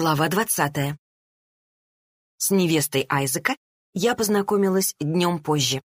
Глава 20. С невестой Айзека я познакомилась днем позже.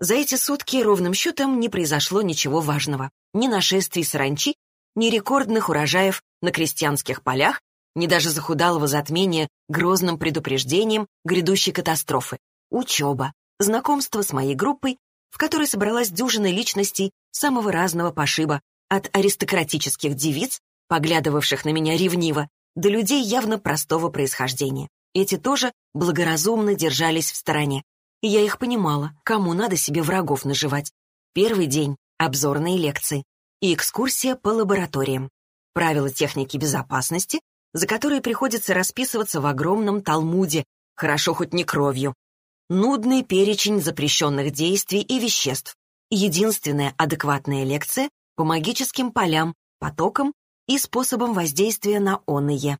За эти сутки ровным счетом не произошло ничего важного. Ни нашествий саранчи, ни рекордных урожаев на крестьянских полях, ни даже захудалого затмения грозным предупреждением грядущей катастрофы. Учеба, знакомство с моей группой, в которой собралась дюжина личностей самого разного пошиба, от аристократических девиц, поглядывавших на меня ревниво, до людей явно простого происхождения. Эти тоже благоразумно держались в стороне. И я их понимала, кому надо себе врагов наживать. Первый день — обзорные лекции и экскурсия по лабораториям. Правила техники безопасности, за которые приходится расписываться в огромном талмуде, хорошо хоть не кровью. Нудный перечень запрещенных действий и веществ. Единственная адекватная лекция по магическим полям, потокам и способом воздействия на оные.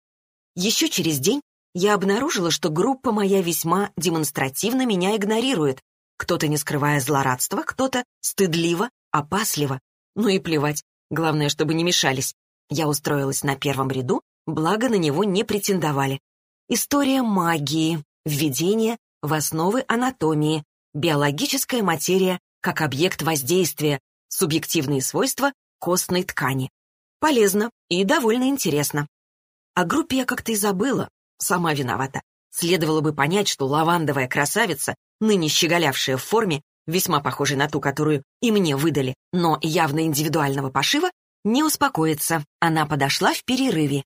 Еще через день я обнаружила, что группа моя весьма демонстративно меня игнорирует, кто-то не скрывая злорадства, кто-то стыдливо, опасливо. Ну и плевать, главное, чтобы не мешались. Я устроилась на первом ряду, благо на него не претендовали. История магии, введение в основы анатомии, биологическая материя как объект воздействия, субъективные свойства костной ткани. Полезно и довольно интересно. О группе я как-то и забыла. Сама виновата. Следовало бы понять, что лавандовая красавица, ныне щеголявшая в форме, весьма похожей на ту, которую и мне выдали, но явно индивидуального пошива, не успокоится. Она подошла в перерыве.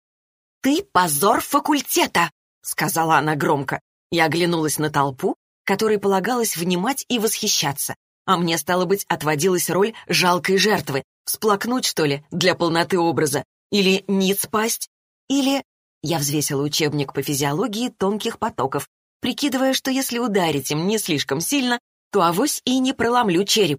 «Ты позор факультета!» — сказала она громко. Я оглянулась на толпу, которой полагалось внимать и восхищаться. А мне, стало быть, отводилась роль жалкой жертвы, Всплакнуть, что ли, для полноты образа? Или ниц пасть? Или... Я взвесила учебник по физиологии тонких потоков, прикидывая, что если ударить им не слишком сильно, то авось и не проломлю череп.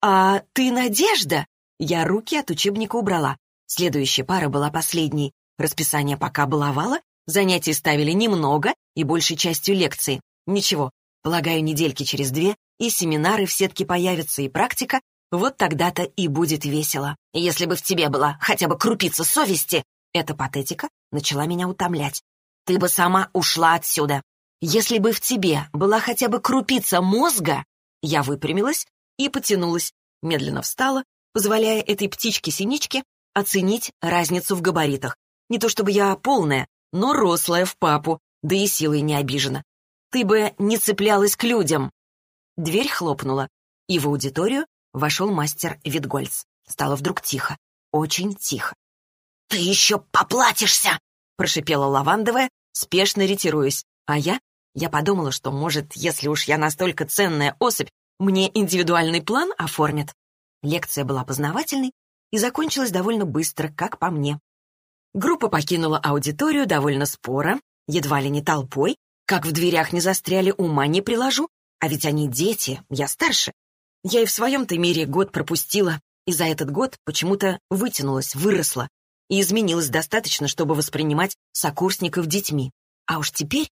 «А ты Надежда?» Я руки от учебника убрала. Следующая пара была последней. Расписание пока баловало, занятий ставили немного и большей частью лекции. Ничего, полагаю, недельки через две и семинары в сетке появятся, и практика, вот тогда-то и будет весело. Если бы в тебе была хотя бы крупица совести, эта патетика начала меня утомлять. Ты бы сама ушла отсюда. Если бы в тебе была хотя бы крупица мозга, я выпрямилась и потянулась, медленно встала, позволяя этой птичке-синичке оценить разницу в габаритах. Не то чтобы я полная, но рослая в папу, да и силой не обижена. Ты бы не цеплялась к людям. Дверь хлопнула, и в аудиторию Вошел мастер Витгольц. Стало вдруг тихо. Очень тихо. «Ты еще поплатишься!» прошипела лавандовая, спешно ретируясь. А я? Я подумала, что, может, если уж я настолько ценная особь, мне индивидуальный план оформят. Лекция была познавательной и закончилась довольно быстро, как по мне. Группа покинула аудиторию довольно споро, едва ли не толпой, как в дверях не застряли, ума не приложу, а ведь они дети, я старше. Я и в своем-то мире год пропустила, и за этот год почему-то вытянулась, выросла и изменилась достаточно, чтобы воспринимать сокурсников детьми. А уж теперь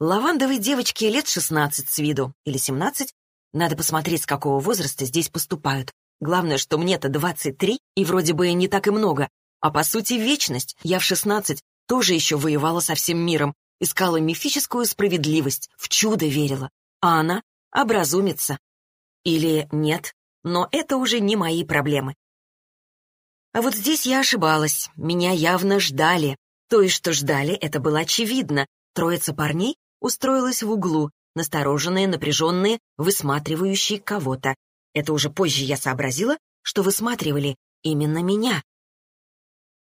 лавандовой девочке лет 16 с виду или 17. Надо посмотреть, с какого возраста здесь поступают. Главное, что мне-то 23, и вроде бы не так и много. А по сути вечность. Я в 16 тоже еще воевала со всем миром, искала мифическую справедливость, в чудо верила. А она образумится, или нет, но это уже не мои проблемы. А вот здесь я ошибалась. Меня явно ждали. То есть, что ждали, это было очевидно. Троица парней устроилась в углу, настороженные, напряженные, высматривающие кого-то. Это уже позже я сообразила, что высматривали именно меня.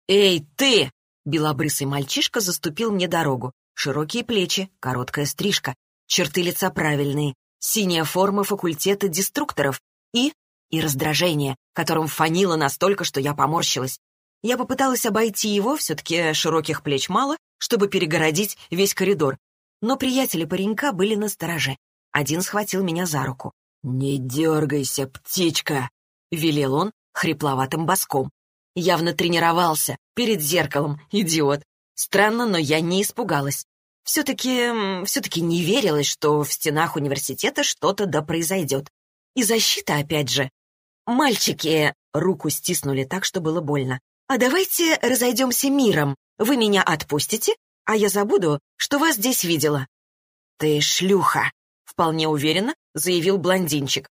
«Эй, ты!» Белобрысый мальчишка заступил мне дорогу. Широкие плечи, короткая стрижка, черты лица правильные, синяя форма факультета деструкторов и... и раздражение, которым фанило настолько, что я поморщилась. Я попыталась обойти его, все-таки широких плеч мало, чтобы перегородить весь коридор. Но приятели паренька были на стороже. Один схватил меня за руку. «Не дергайся, птичка!» — велел он хрипловатым боском. Явно тренировался перед зеркалом, идиот. Странно, но я не испугалась. Все-таки... все-таки не верилось, что в стенах университета что-то да произойдет. И защита, опять же. «Мальчики!» — руку стиснули так, что было больно. «А давайте разойдемся миром. Вы меня отпустите, а я забуду, что вас здесь видела». «Ты шлюха», — вполне уверенно заявил блондинчик.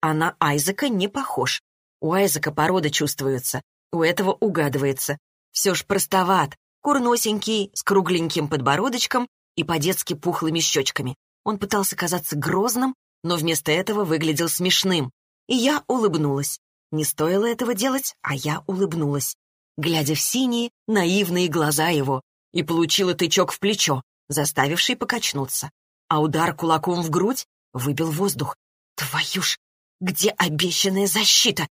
«А на Айзека не похож. У Айзека порода чувствуется, у этого угадывается. Все ж простоват, курносенький, с кругленьким подбородочком и по-детски пухлыми щечками. Он пытался казаться грозным, но вместо этого выглядел смешным. И я улыбнулась. Не стоило этого делать, а я улыбнулась, глядя в синие, наивные глаза его, и получила тычок в плечо, заставивший покачнуться. А удар кулаком в грудь выбил воздух. Твою ж, где обещанная защита?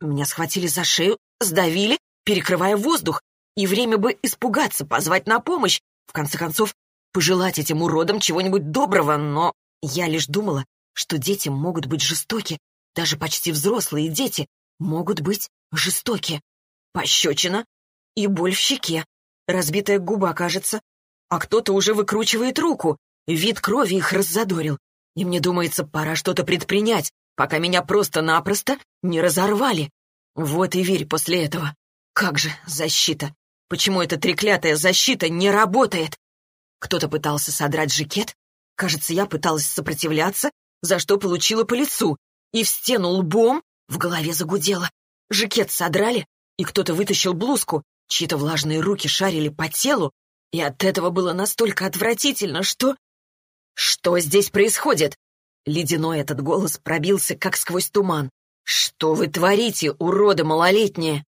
Меня схватили за шею, сдавили, перекрывая воздух, и время бы испугаться, позвать на помощь, в конце концов, пожелать этим уродам чего-нибудь доброго, но я лишь думала, что дети могут быть жестоки, даже почти взрослые дети могут быть жестоки. Пощечина и боль в щеке, разбитая губа, кажется, а кто-то уже выкручивает руку, вид крови их раззадорил. И мне думается, пора что-то предпринять, пока меня просто-напросто не разорвали. Вот и верь после этого. Как же защита? Почему эта треклятая защита не работает? Кто-то пытался содрать жакет. Кажется, я пыталась сопротивляться, за что получила по лицу. И в стену лбом в голове загудело. Жакет содрали, и кто-то вытащил блузку. Чьи-то влажные руки шарили по телу, и от этого было настолько отвратительно, что... Что здесь происходит? Ледяной этот голос пробился, как сквозь туман. «Что вы творите, уроды малолетние?»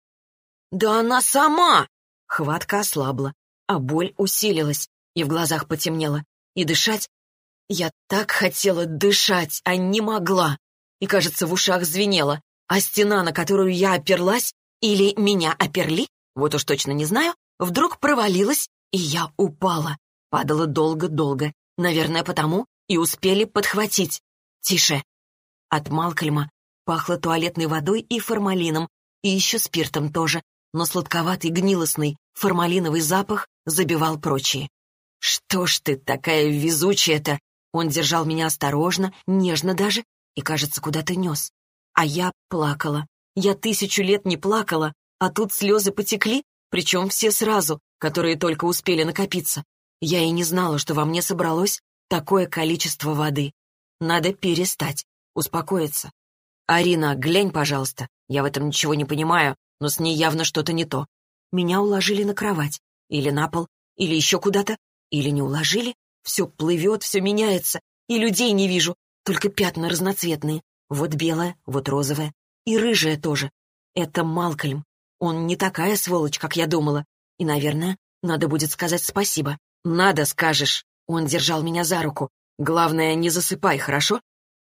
«Да она сама!» Хватка ослабла, а боль усилилась, и в глазах потемнело. И дышать... Я так хотела дышать, а не могла. И, кажется, в ушах звенело. А стена, на которую я оперлась, или меня оперли, вот уж точно не знаю, вдруг провалилась, и я упала. Падала долго-долго. Наверное, потому и успели подхватить. Тише. От Малкольма пахло туалетной водой и формалином, и еще спиртом тоже, но сладковатый гнилостный формалиновый запах забивал прочие. «Что ж ты такая везучая-то?» Он держал меня осторожно, нежно даже, и, кажется, куда-то нес. А я плакала. Я тысячу лет не плакала, а тут слезы потекли, причем все сразу, которые только успели накопиться. Я и не знала, что во мне собралось такое количество воды. Надо перестать, успокоиться. «Арина, глянь, пожалуйста. Я в этом ничего не понимаю, но с ней явно что-то не то. Меня уложили на кровать. Или на пол, или еще куда-то. Или не уложили. Все плывет, все меняется. И людей не вижу, только пятна разноцветные. Вот белое, вот розовое. И рыжее тоже. Это Малкольм. Он не такая сволочь, как я думала. И, наверное, надо будет сказать спасибо. Надо, скажешь. Он держал меня за руку. Главное, не засыпай, хорошо?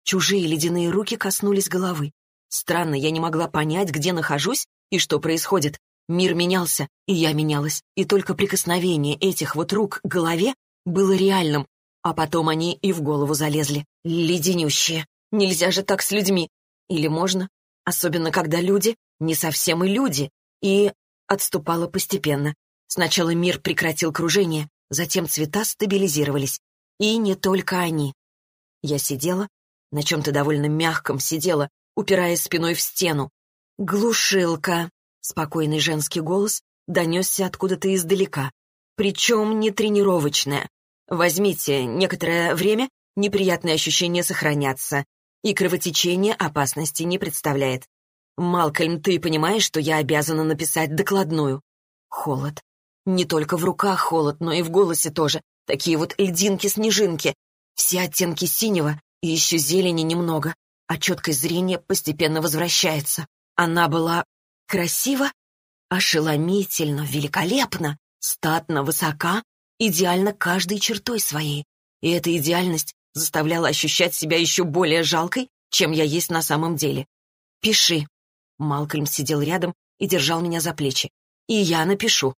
Чужие ледяные руки коснулись головы. Странно, я не могла понять, где нахожусь и что происходит. Мир менялся, и я менялась, и только прикосновение этих вот рук к голове было реальным, а потом они и в голову залезли. Леденющие. Нельзя же так с людьми. Или можно? Особенно, когда люди не совсем и люди. И отступала постепенно. Сначала мир прекратил кружение, затем цвета стабилизировались. И не только они. Я сидела, на чем-то довольно мягком сидела, упираясь спиной в стену. «Глушилка!» — спокойный женский голос донесся откуда-то издалека. Причем не тренировочная. Возьмите некоторое время, неприятные ощущения сохранятся, и кровотечение опасности не представляет. Малкольм, ты понимаешь, что я обязана написать докладную? Холод. Не только в руках холод, но и в голосе тоже. Такие вот льдинки-снежинки. Все оттенки синего и еще зелени немного, а четкое зрение постепенно возвращается. Она была красива, ошеломительно, великолепна, статно, высока, идеально каждой чертой своей. И эта идеальность заставляла ощущать себя еще более жалкой, чем я есть на самом деле. «Пиши». Малкольм сидел рядом и держал меня за плечи. «И я напишу».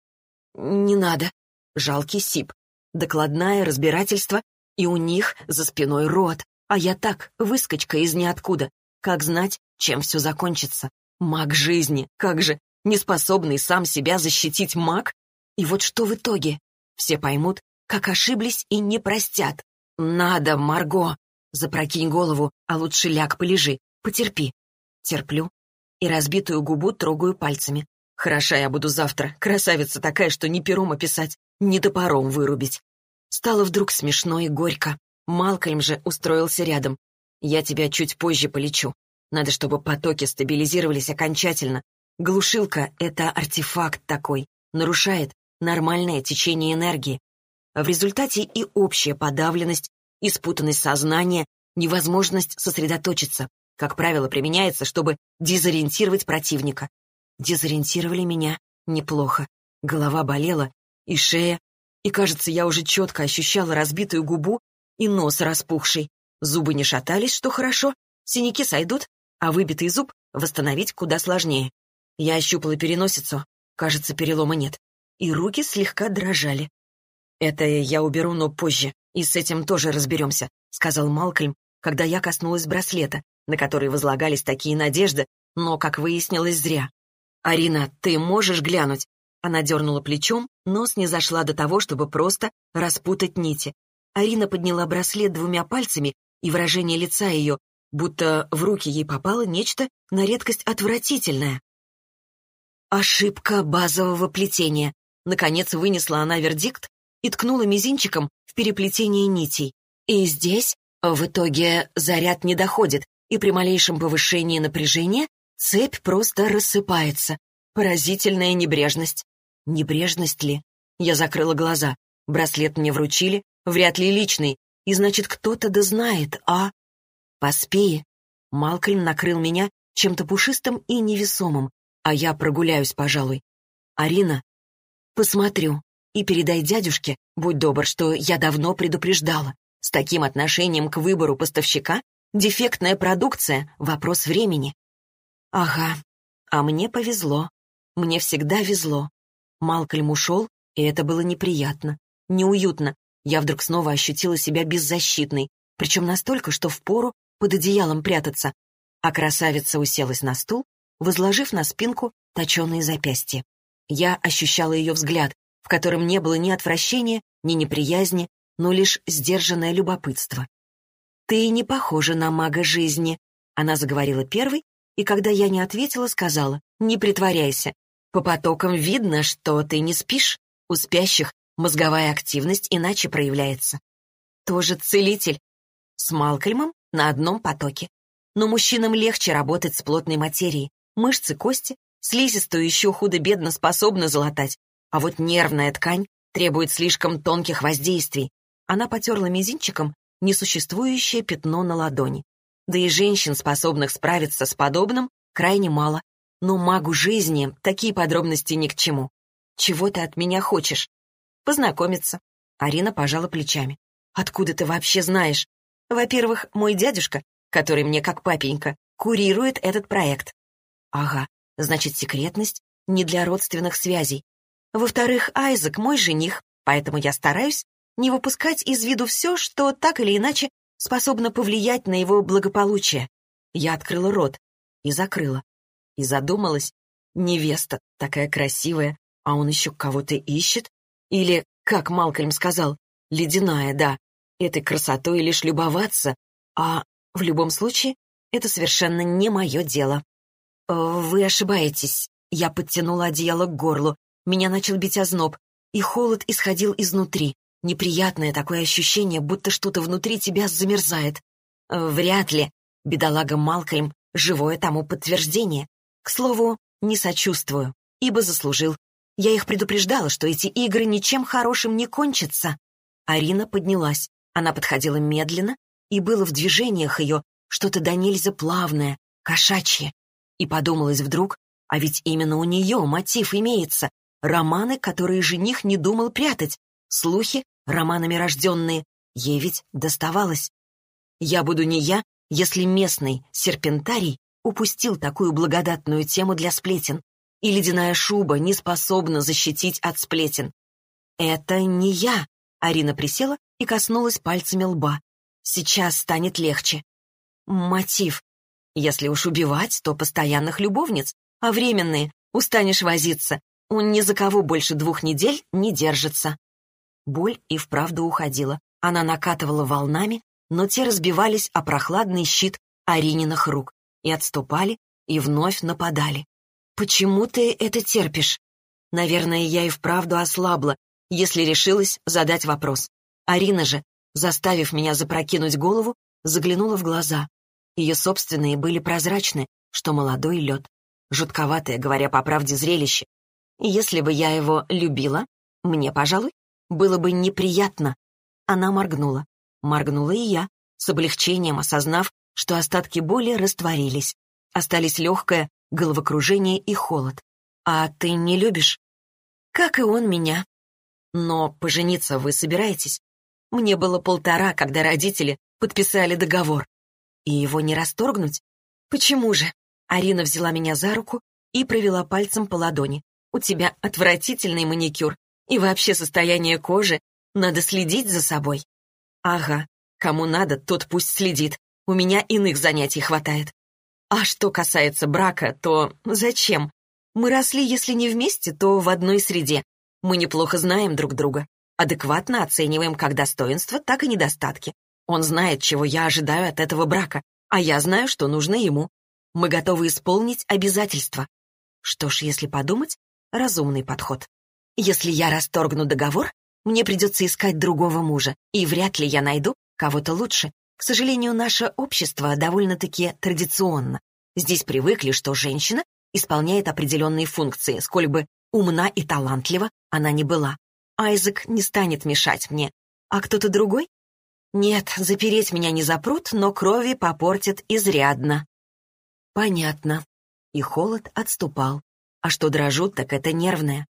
«Не надо». Жалкий сип. Докладное разбирательство, и у них за спиной рот. А я так, выскочка из ниоткуда. Как знать, чем все закончится? Маг жизни, как же, неспособный сам себя защитить маг? И вот что в итоге? Все поймут, как ошиблись и не простят. Надо, Марго. Запрокинь голову, а лучше ляг полежи. Потерпи. Терплю. И разбитую губу трогаю пальцами. Хороша я буду завтра. Красавица такая, что ни пером описать, не топором вырубить. Стало вдруг смешно и горько. Малкольм же устроился рядом. Я тебя чуть позже полечу. Надо, чтобы потоки стабилизировались окончательно. Глушилка — это артефакт такой, нарушает нормальное течение энергии. В результате и общая подавленность, и спутанность сознания, невозможность сосредоточиться, как правило, применяется, чтобы дезориентировать противника. Дезориентировали меня неплохо. Голова болела, и шея, и, кажется, я уже четко ощущала разбитую губу и нос распухший. Зубы не шатались, что хорошо, синяки сойдут, а выбитый зуб восстановить куда сложнее. Я ощупала переносицу, кажется, перелома нет, и руки слегка дрожали. «Это я уберу, но позже, и с этим тоже разберемся», — сказал Малкольм, когда я коснулась браслета, на который возлагались такие надежды, но, как выяснилось, зря. «Арина, ты можешь глянуть?» Она дернула плечом, но снизошла до того, чтобы просто распутать нити. Арина подняла браслет двумя пальцами, и выражение лица ее, будто в руки ей попало нечто на редкость отвратительное. Ошибка базового плетения. Наконец вынесла она вердикт и ткнула мизинчиком в переплетение нитей. И здесь, в итоге, заряд не доходит, и при малейшем повышении напряжения цепь просто рассыпается. Поразительная небрежность. Небрежность ли? Я закрыла глаза. Браслет мне вручили, вряд ли личный, и значит, кто-то да знает, а... Поспи. Малкольм накрыл меня чем-то пушистым и невесомым, а я прогуляюсь, пожалуй. Арина, посмотрю. И передай дядюшке, будь добр, что я давно предупреждала. С таким отношением к выбору поставщика дефектная продукция — вопрос времени. Ага, а мне повезло. Мне всегда везло. Малкольм ушел, и это было неприятно, неуютно. Я вдруг снова ощутила себя беззащитной, причем настолько, что впору под одеялом прятаться. А красавица уселась на стул, возложив на спинку точеные запястья. Я ощущала ее взгляд, в котором не было ни отвращения, ни неприязни, но лишь сдержанное любопытство. «Ты не похожа на мага жизни», — она заговорила первой, и когда я не ответила, сказала, «Не притворяйся, по потокам видно, что ты не спишь. У спящих мозговая активность иначе проявляется. Тоже целитель. С Малкольмом на одном потоке. Но мужчинам легче работать с плотной материей. Мышцы, кости, слизистую еще худо-бедно способны залатать. А вот нервная ткань требует слишком тонких воздействий. Она потерла мизинчиком несуществующее пятно на ладони. Да и женщин, способных справиться с подобным, крайне мало. Но магу жизни такие подробности ни к чему. Чего ты от меня хочешь? Познакомиться. Арина пожала плечами. Откуда ты вообще знаешь? Во-первых, мой дядюшка, который мне как папенька, курирует этот проект. Ага, значит, секретность не для родственных связей. Во-вторых, Айзек мой жених, поэтому я стараюсь не выпускать из виду все, что так или иначе способно повлиять на его благополучие. Я открыла рот и закрыла и задумалась. Невеста такая красивая, а он еще кого-то ищет? Или, как Малкольм сказал, ледяная, да, этой красотой лишь любоваться, а в любом случае это совершенно не мое дело. Э, «Вы ошибаетесь». Я подтянула одеяло к горлу. Меня начал бить озноб, и холод исходил изнутри. Неприятное такое ощущение, будто что-то внутри тебя замерзает. Э, вряд ли. Бедолага Малкольм — живое тому подтверждение. К слову, не сочувствую, ибо заслужил. Я их предупреждала, что эти игры ничем хорошим не кончатся. Арина поднялась. Она подходила медленно, и было в движениях ее что-то до нельзя плавное, кошачье. И подумалось вдруг, а ведь именно у нее мотив имеется. Романы, которые жених не думал прятать. Слухи, романами рожденные. Ей ведь доставалось. Я буду не я, если местный серпентарий упустил такую благодатную тему для сплетен, и ледяная шуба не способна защитить от сплетен. «Это не я», — Арина присела и коснулась пальцами лба. «Сейчас станет легче». «Мотив. Если уж убивать, то постоянных любовниц, а временные, устанешь возиться. Он ни за кого больше двух недель не держится». Боль и вправду уходила. Она накатывала волнами, но те разбивались о прохладный щит Арининых рук и отступали, и вновь нападали. «Почему ты это терпишь?» Наверное, я и вправду ослабла. если решилась задать вопрос. Арина же, заставив меня запрокинуть голову, заглянула в глаза. Ее собственные были прозрачны, что молодой лед. Жутковатое, говоря по правде, зрелище. Если бы я его любила, мне, пожалуй, было бы неприятно. Она моргнула. Моргнула и я, с облегчением осознав, что остатки боли растворились. Остались легкое головокружение и холод. «А ты не любишь?» «Как и он меня». «Но пожениться вы собираетесь?» «Мне было полтора, когда родители подписали договор. И его не расторгнуть? Почему же?» Арина взяла меня за руку и провела пальцем по ладони. «У тебя отвратительный маникюр. И вообще состояние кожи. Надо следить за собой». «Ага. Кому надо, тот пусть следит. У меня иных занятий хватает. А что касается брака, то зачем? Мы росли, если не вместе, то в одной среде. Мы неплохо знаем друг друга. Адекватно оцениваем как достоинства, так и недостатки. Он знает, чего я ожидаю от этого брака, а я знаю, что нужно ему. Мы готовы исполнить обязательства. Что ж, если подумать, разумный подход. Если я расторгну договор, мне придется искать другого мужа, и вряд ли я найду кого-то лучше, к сожалению, наше общество довольно-таки традиционно. Здесь привыкли, что женщина исполняет определенные функции, сколь бы умна и талантлива она не была. Айзек не станет мешать мне. А кто-то другой? Нет, запереть меня не запрут, но крови попортят изрядно. Понятно. И холод отступал. А что дрожут, так это нервное.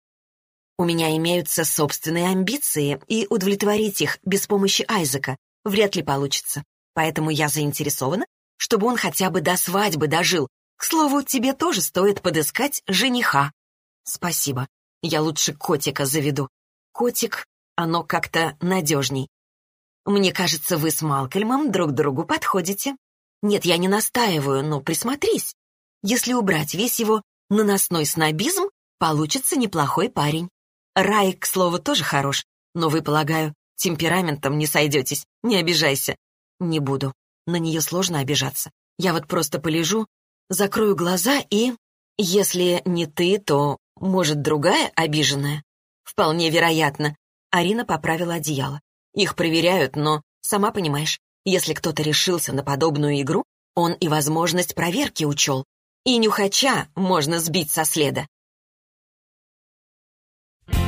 У меня имеются собственные амбиции, и удовлетворить их без помощи Айзека вряд ли получится. Поэтому я заинтересована, чтобы он хотя бы до свадьбы дожил. К слову, тебе тоже стоит подыскать жениха. Спасибо. Я лучше котика заведу. Котик, оно как-то надежней. Мне кажется, вы с Малкольмом друг другу подходите. Нет, я не настаиваю, но присмотрись. Если убрать весь его наносной снобизм, получится неплохой парень. Рай, к слову, тоже хорош, но вы, полагаю, темпераментом не сойдетесь, не обижайся. Не буду. На нее сложно обижаться. Я вот просто полежу, закрою глаза и... Если не ты, то, может, другая обиженная? Вполне вероятно. Арина поправила одеяло. Их проверяют, но, сама понимаешь, если кто-то решился на подобную игру, он и возможность проверки учел. И нюхача можно сбить со следа.